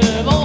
devant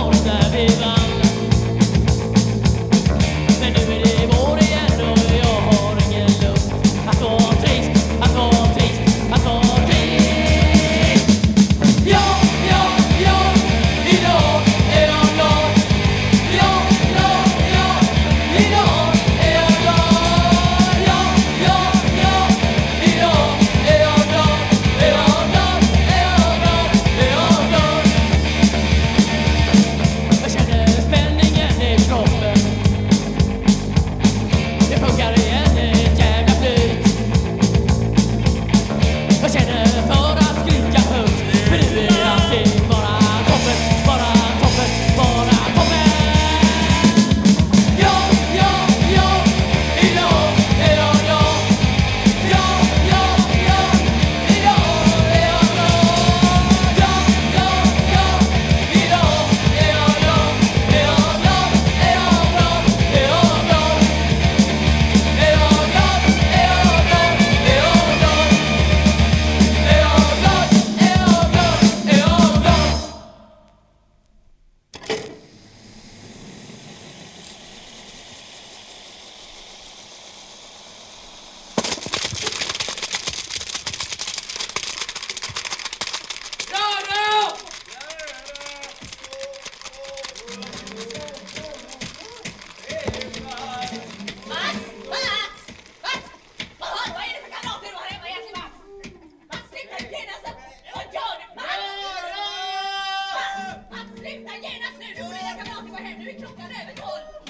klockan även tolv.